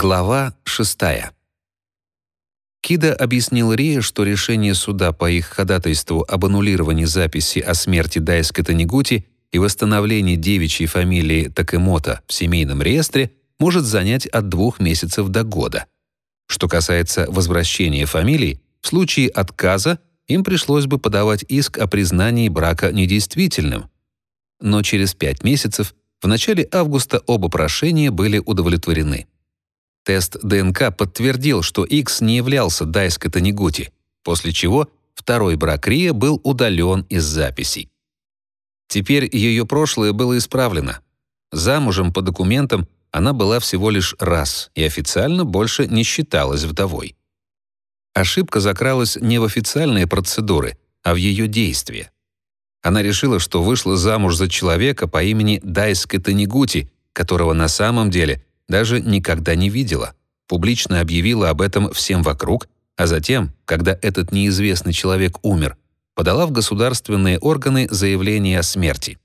Глава 6. Кида объяснил Рие, что решение суда по их ходатайству об аннулировании записи о смерти Дайска Танигути и восстановлении девичьей фамилии Такемота в семейном реестре может занять от двух месяцев до года. Что касается возвращения фамилий, в случае отказа им пришлось бы подавать иск о признании брака недействительным. Но через пять месяцев, в начале августа, оба прошения были удовлетворены. Тест ДНК подтвердил, что X не являлся Дайска Танигути, после чего второй брак Рия был удален из записей. Теперь ее прошлое было исправлено. Замужем по документам она была всего лишь раз и официально больше не считалась вдовой. Ошибка закралась не в официальные процедуры, а в ее действия. Она решила, что вышла замуж за человека по имени Дайска Танигути, которого на самом деле даже никогда не видела, публично объявила об этом всем вокруг, а затем, когда этот неизвестный человек умер, подала в государственные органы заявление о смерти.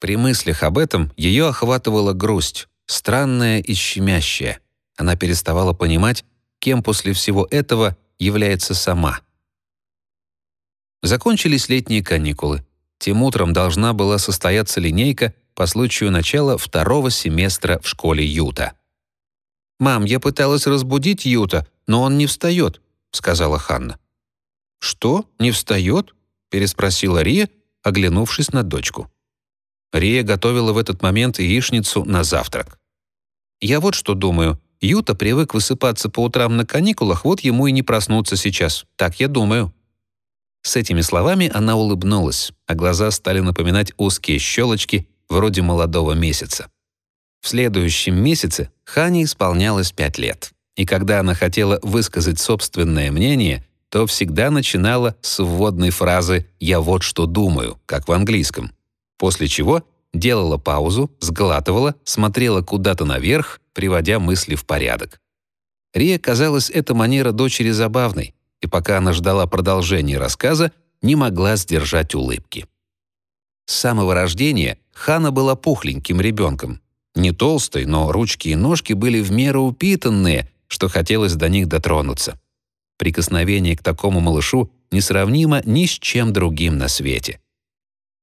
При мыслях об этом ее охватывала грусть, странная и щемящая. Она переставала понимать, кем после всего этого является сама. Закончились летние каникулы. Тем утром должна была состояться линейка по случаю начала второго семестра в школе Юта. «Мам, я пыталась разбудить Юта, но он не встает», — сказала Ханна. «Что? Не встает?» — переспросила Рия, оглянувшись на дочку. Рия готовила в этот момент яичницу на завтрак. «Я вот что думаю. Юта привык высыпаться по утрам на каникулах, вот ему и не проснуться сейчас. Так я думаю». С этими словами она улыбнулась, а глаза стали напоминать узкие щелочки, вроде молодого месяца. В следующем месяце Хане исполнялось пять лет, и когда она хотела высказать собственное мнение, то всегда начинала с вводной фразы «я вот что думаю», как в английском, после чего делала паузу, сглатывала, смотрела куда-то наверх, приводя мысли в порядок. Рия казалась эта манера дочери забавной, и пока она ждала продолжения рассказа, не могла сдержать улыбки. С самого рождения Хана была пухленьким ребенком. Не толстой, но ручки и ножки были в меру упитанные, что хотелось до них дотронуться. Прикосновение к такому малышу несравнимо ни с чем другим на свете.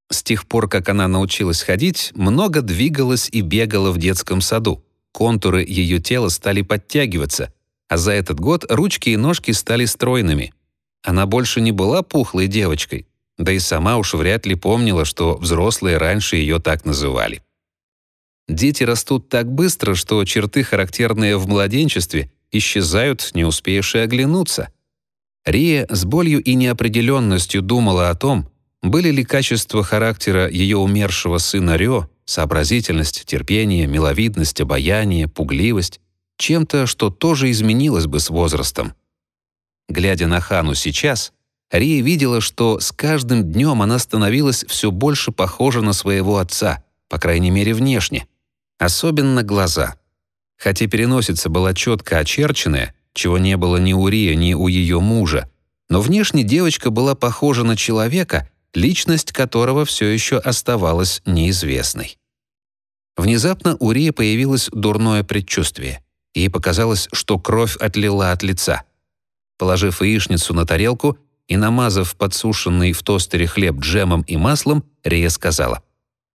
С тех пор, как она научилась ходить, много двигалась и бегала в детском саду. Контуры ее тела стали подтягиваться, а за этот год ручки и ножки стали стройными. Она больше не была пухлой девочкой, да и сама уж вряд ли помнила, что взрослые раньше ее так называли. Дети растут так быстро, что черты, характерные в младенчестве, исчезают, не успеешь и оглянуться. Рия с болью и неопределенностью думала о том, были ли качества характера ее умершего сына Рё, сообразительность, терпение, миловидность, обаяние, пугливость, чем-то, что тоже изменилось бы с возрастом. Глядя на Хану сейчас, Рия видела, что с каждым днем она становилась все больше похожа на своего отца, по крайней мере внешне. Особенно глаза. Хотя переносица была четко очерченная, чего не было ни у Рия, ни у ее мужа, но внешне девочка была похожа на человека, личность которого все еще оставалась неизвестной. Внезапно у Рии появилось дурное предчувствие. Ей показалось, что кровь отлила от лица. Положив яичницу на тарелку и намазав подсушенный в тостере хлеб джемом и маслом, Рия сказала,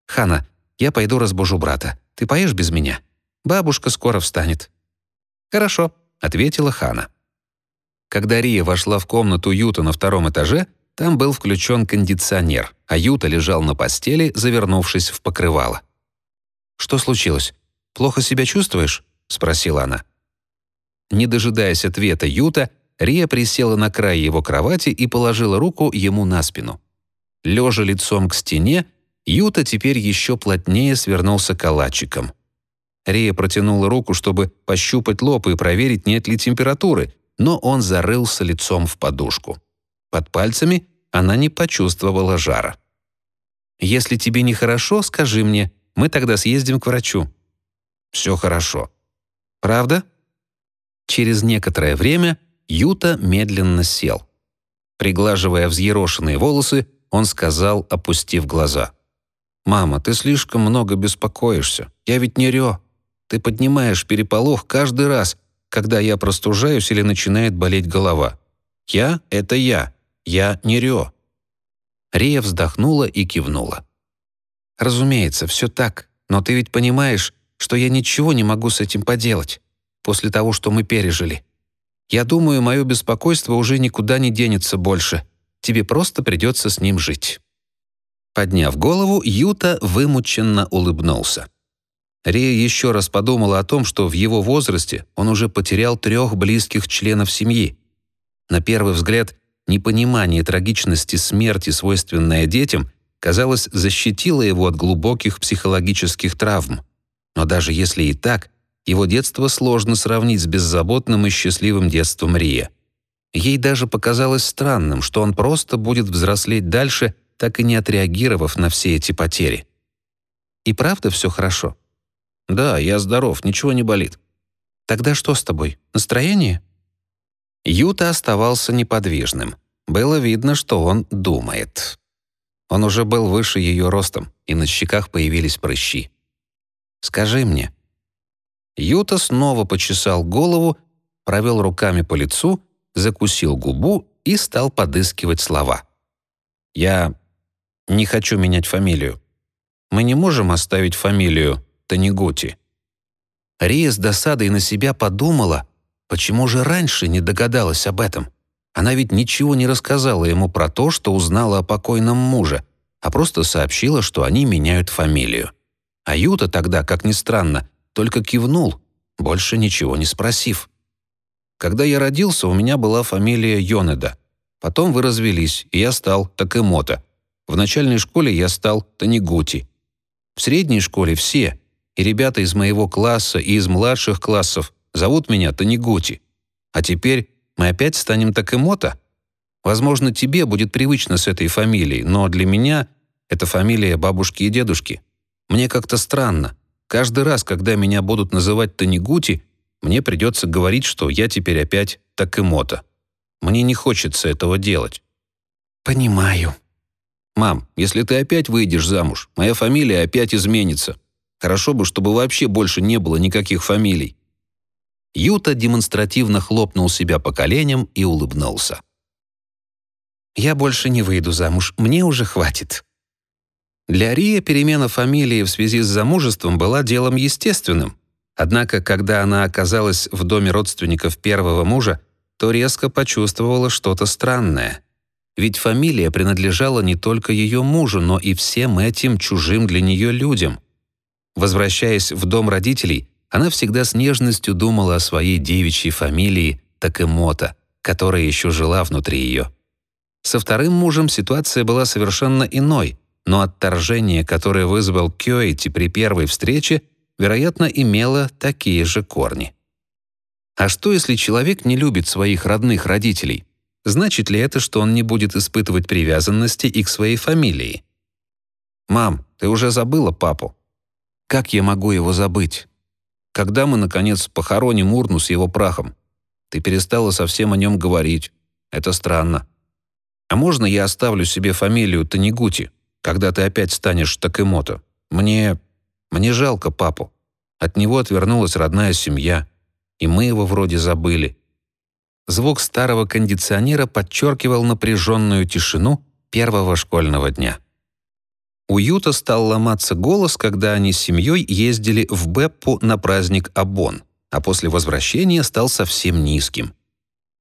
«Хана, я пойду разбужу брата. Ты поешь без меня? Бабушка скоро встанет». «Хорошо», — ответила Хана. Когда Рия вошла в комнату Юта на втором этаже, там был включен кондиционер, а Юта лежал на постели, завернувшись в покрывало. «Что случилось? Плохо себя чувствуешь?» — спросила она. Не дожидаясь ответа Юта, Рия присела на край его кровати и положила руку ему на спину. Лежа лицом к стене, Юта теперь еще плотнее свернулся калачиком. Рия протянула руку, чтобы пощупать лоб и проверить, нет ли температуры, но он зарылся лицом в подушку. Под пальцами она не почувствовала жара. «Если тебе нехорошо, скажи мне, мы тогда съездим к врачу». «Все хорошо», Правда? Через некоторое время Юта медленно сел. Приглаживая взъерошенные волосы, он сказал, опустив глаза. «Мама, ты слишком много беспокоишься. Я ведь не Рё». Ты поднимаешь переполох каждый раз, когда я простужаюсь или начинает болеть голова. Я — это я. Я не Рё». Рия вздохнула и кивнула. «Разумеется, все так, но ты ведь понимаешь, что я ничего не могу с этим поделать после того, что мы пережили. Я думаю, мое беспокойство уже никуда не денется больше. Тебе просто придется с ним жить». Подняв голову, Юта вымученно улыбнулся. Рия еще раз подумала о том, что в его возрасте он уже потерял трех близких членов семьи. На первый взгляд, непонимание трагичности смерти, свойственное детям, казалось, защитило его от глубоких психологических травм. Но даже если и так, его детство сложно сравнить с беззаботным и счастливым детством Рия. Ей даже показалось странным, что он просто будет взрослеть дальше, так и не отреагировав на все эти потери. «И правда все хорошо?» «Да, я здоров, ничего не болит». «Тогда что с тобой? Настроение?» Юта оставался неподвижным. Было видно, что он думает. Он уже был выше ее ростом, и на щеках появились прыщи. Скажи мне». Юта снова почесал голову, провел руками по лицу, закусил губу и стал подыскивать слова. «Я не хочу менять фамилию. Мы не можем оставить фамилию Танигути». Рия с досадой на себя подумала, почему же раньше не догадалась об этом. Она ведь ничего не рассказала ему про то, что узнала о покойном муже, а просто сообщила, что они меняют фамилию. А Юта тогда, как ни странно, только кивнул, больше ничего не спросив. Когда я родился, у меня была фамилия Йонеда. Потом вы развелись, и я стал Такемото. В начальной школе я стал Танигути. В средней школе все, и ребята из моего класса и из младших классов, зовут меня Танигути. А теперь мы опять станем Такемото? Возможно, тебе будет привычно с этой фамилией, но для меня это фамилия бабушки и дедушки. Мне как-то странно. Каждый раз, когда меня будут называть Танигути, мне придется говорить, что я теперь опять Такэмото. Мне не хочется этого делать. Понимаю. Мам, если ты опять выйдешь замуж, моя фамилия опять изменится. Хорошо бы, чтобы вообще больше не было никаких фамилий. Юта демонстративно хлопнул себя по коленям и улыбнулся. «Я больше не выйду замуж, мне уже хватит». Для Рии перемена фамилии в связи с замужеством была делом естественным. Однако, когда она оказалась в доме родственников первого мужа, то резко почувствовала что-то странное. Ведь фамилия принадлежала не только ее мужу, но и всем этим чужим для нее людям. Возвращаясь в дом родителей, она всегда с нежностью думала о своей девичьей фамилии Такемота, которая еще жила внутри ее. Со вторым мужем ситуация была совершенно иной — но отторжение, которое вызвал Кёэти при первой встрече, вероятно, имело такие же корни. А что, если человек не любит своих родных родителей? Значит ли это, что он не будет испытывать привязанности и к своей фамилии? «Мам, ты уже забыла папу?» «Как я могу его забыть?» «Когда мы, наконец, похороним урну с его прахом?» «Ты перестала совсем о нем говорить. Это странно. А можно я оставлю себе фамилию Танигути?» Когда ты опять станешь Такэмото. Мне... мне жалко папу. От него отвернулась родная семья, и мы его вроде забыли». Звук старого кондиционера подчеркивал напряженную тишину первого школьного дня. У стал ломаться голос, когда они с семьей ездили в Беппу на праздник Абон, а после возвращения стал совсем низким.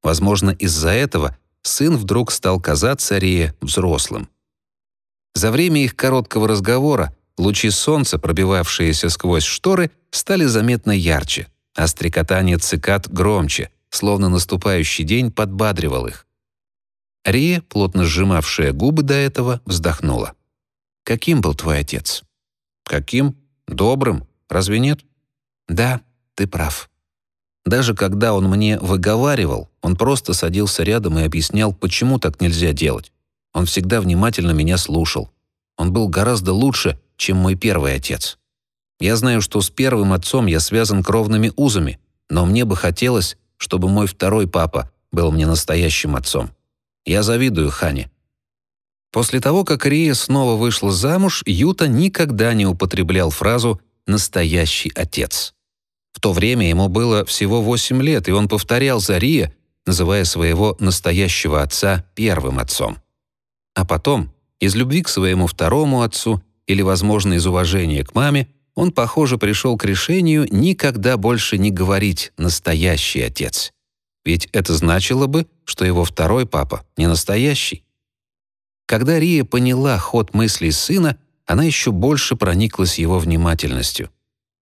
Возможно, из-за этого сын вдруг стал казаться Рее взрослым. За время их короткого разговора лучи солнца, пробивавшиеся сквозь шторы, стали заметно ярче, а стрекотание цикад громче, словно наступающий день подбадривал их. Рия, плотно сжимавшая губы до этого, вздохнула. «Каким был твой отец?» «Каким? Добрым. Разве нет?» «Да, ты прав». Даже когда он мне выговаривал, он просто садился рядом и объяснял, почему так нельзя делать. Он всегда внимательно меня слушал. Он был гораздо лучше, чем мой первый отец. Я знаю, что с первым отцом я связан кровными узами, но мне бы хотелось, чтобы мой второй папа был мне настоящим отцом. Я завидую Хане. После того, как Рия снова вышла замуж, Юта никогда не употреблял фразу «настоящий отец». В то время ему было всего 8 лет, и он повторял за Рия, называя своего настоящего отца первым отцом. А потом, из любви к своему второму отцу или, возможно, из уважения к маме, он, похоже, пришел к решению никогда больше не говорить «настоящий отец». Ведь это значило бы, что его второй папа не настоящий. Когда Рия поняла ход мыслей сына, она еще больше прониклась его внимательностью.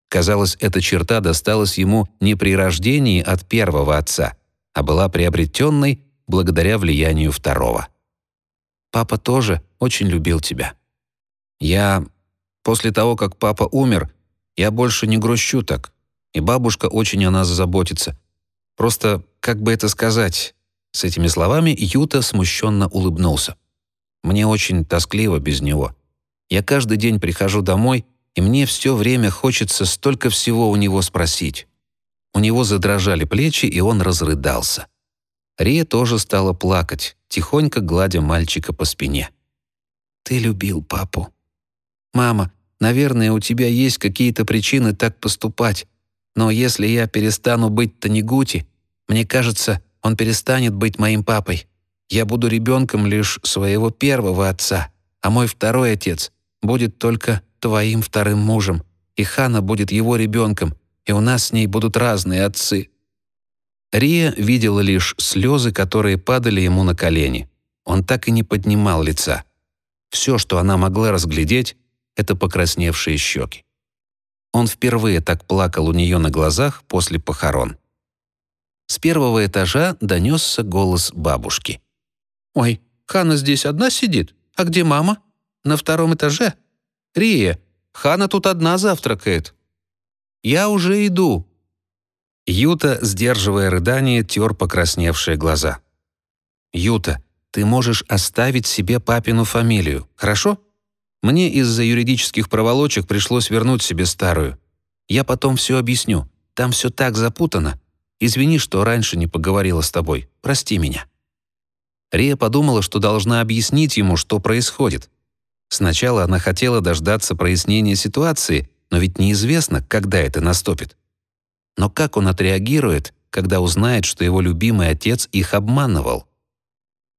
Казалось, эта черта досталась ему не при рождении от первого отца, а была приобретенной благодаря влиянию второго. «Папа тоже очень любил тебя. Я... После того, как папа умер, я больше не грущу так, и бабушка очень о нас заботится. Просто, как бы это сказать...» С этими словами Юта смущенно улыбнулся. «Мне очень тоскливо без него. Я каждый день прихожу домой, и мне все время хочется столько всего у него спросить». У него задрожали плечи, и он разрыдался. Рия тоже стала плакать, тихонько гладя мальчика по спине. «Ты любил папу. Мама, наверное, у тебя есть какие-то причины так поступать, но если я перестану быть Танигути, мне кажется, он перестанет быть моим папой. Я буду ребенком лишь своего первого отца, а мой второй отец будет только твоим вторым мужем, и Хана будет его ребенком, и у нас с ней будут разные отцы». Рия видела лишь слезы, которые падали ему на колени. Он так и не поднимал лица. Все, что она могла разглядеть, это покрасневшие щеки. Он впервые так плакал у нее на глазах после похорон. С первого этажа донесся голос бабушки. «Ой, Хана здесь одна сидит? А где мама? На втором этаже? Рия, Хана тут одна завтракает». «Я уже иду». Юта, сдерживая рыдание, тер покрасневшие глаза. «Юта, ты можешь оставить себе папину фамилию, хорошо? Мне из-за юридических проволочек пришлось вернуть себе старую. Я потом все объясню. Там все так запутано. Извини, что раньше не поговорила с тобой. Прости меня». Рия подумала, что должна объяснить ему, что происходит. Сначала она хотела дождаться прояснения ситуации, но ведь неизвестно, когда это наступит. Но как он отреагирует, когда узнает, что его любимый отец их обманывал?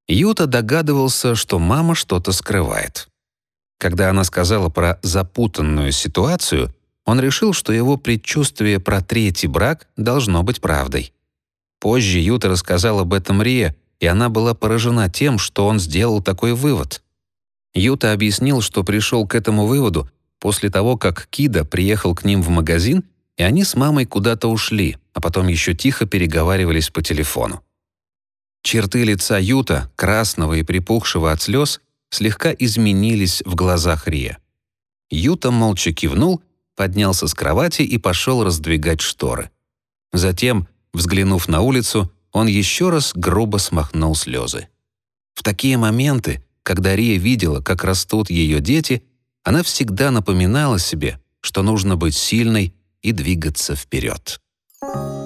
Юта догадывался, что мама что-то скрывает. Когда она сказала про запутанную ситуацию, он решил, что его предчувствие про третий брак должно быть правдой. Позже Юта рассказал об этом Рие, и она была поражена тем, что он сделал такой вывод. Юта объяснил, что пришел к этому выводу после того, как Кида приехал к ним в магазин, и они с мамой куда-то ушли, а потом еще тихо переговаривались по телефону. Черты лица Юта, красного и припухшего от слез, слегка изменились в глазах Рия. Юта молча кивнул, поднялся с кровати и пошел раздвигать шторы. Затем, взглянув на улицу, он еще раз грубо смахнул слезы. В такие моменты когда Рия видела, как растут ее дети, она всегда напоминала себе, что нужно быть сильной и двигаться вперед. Thank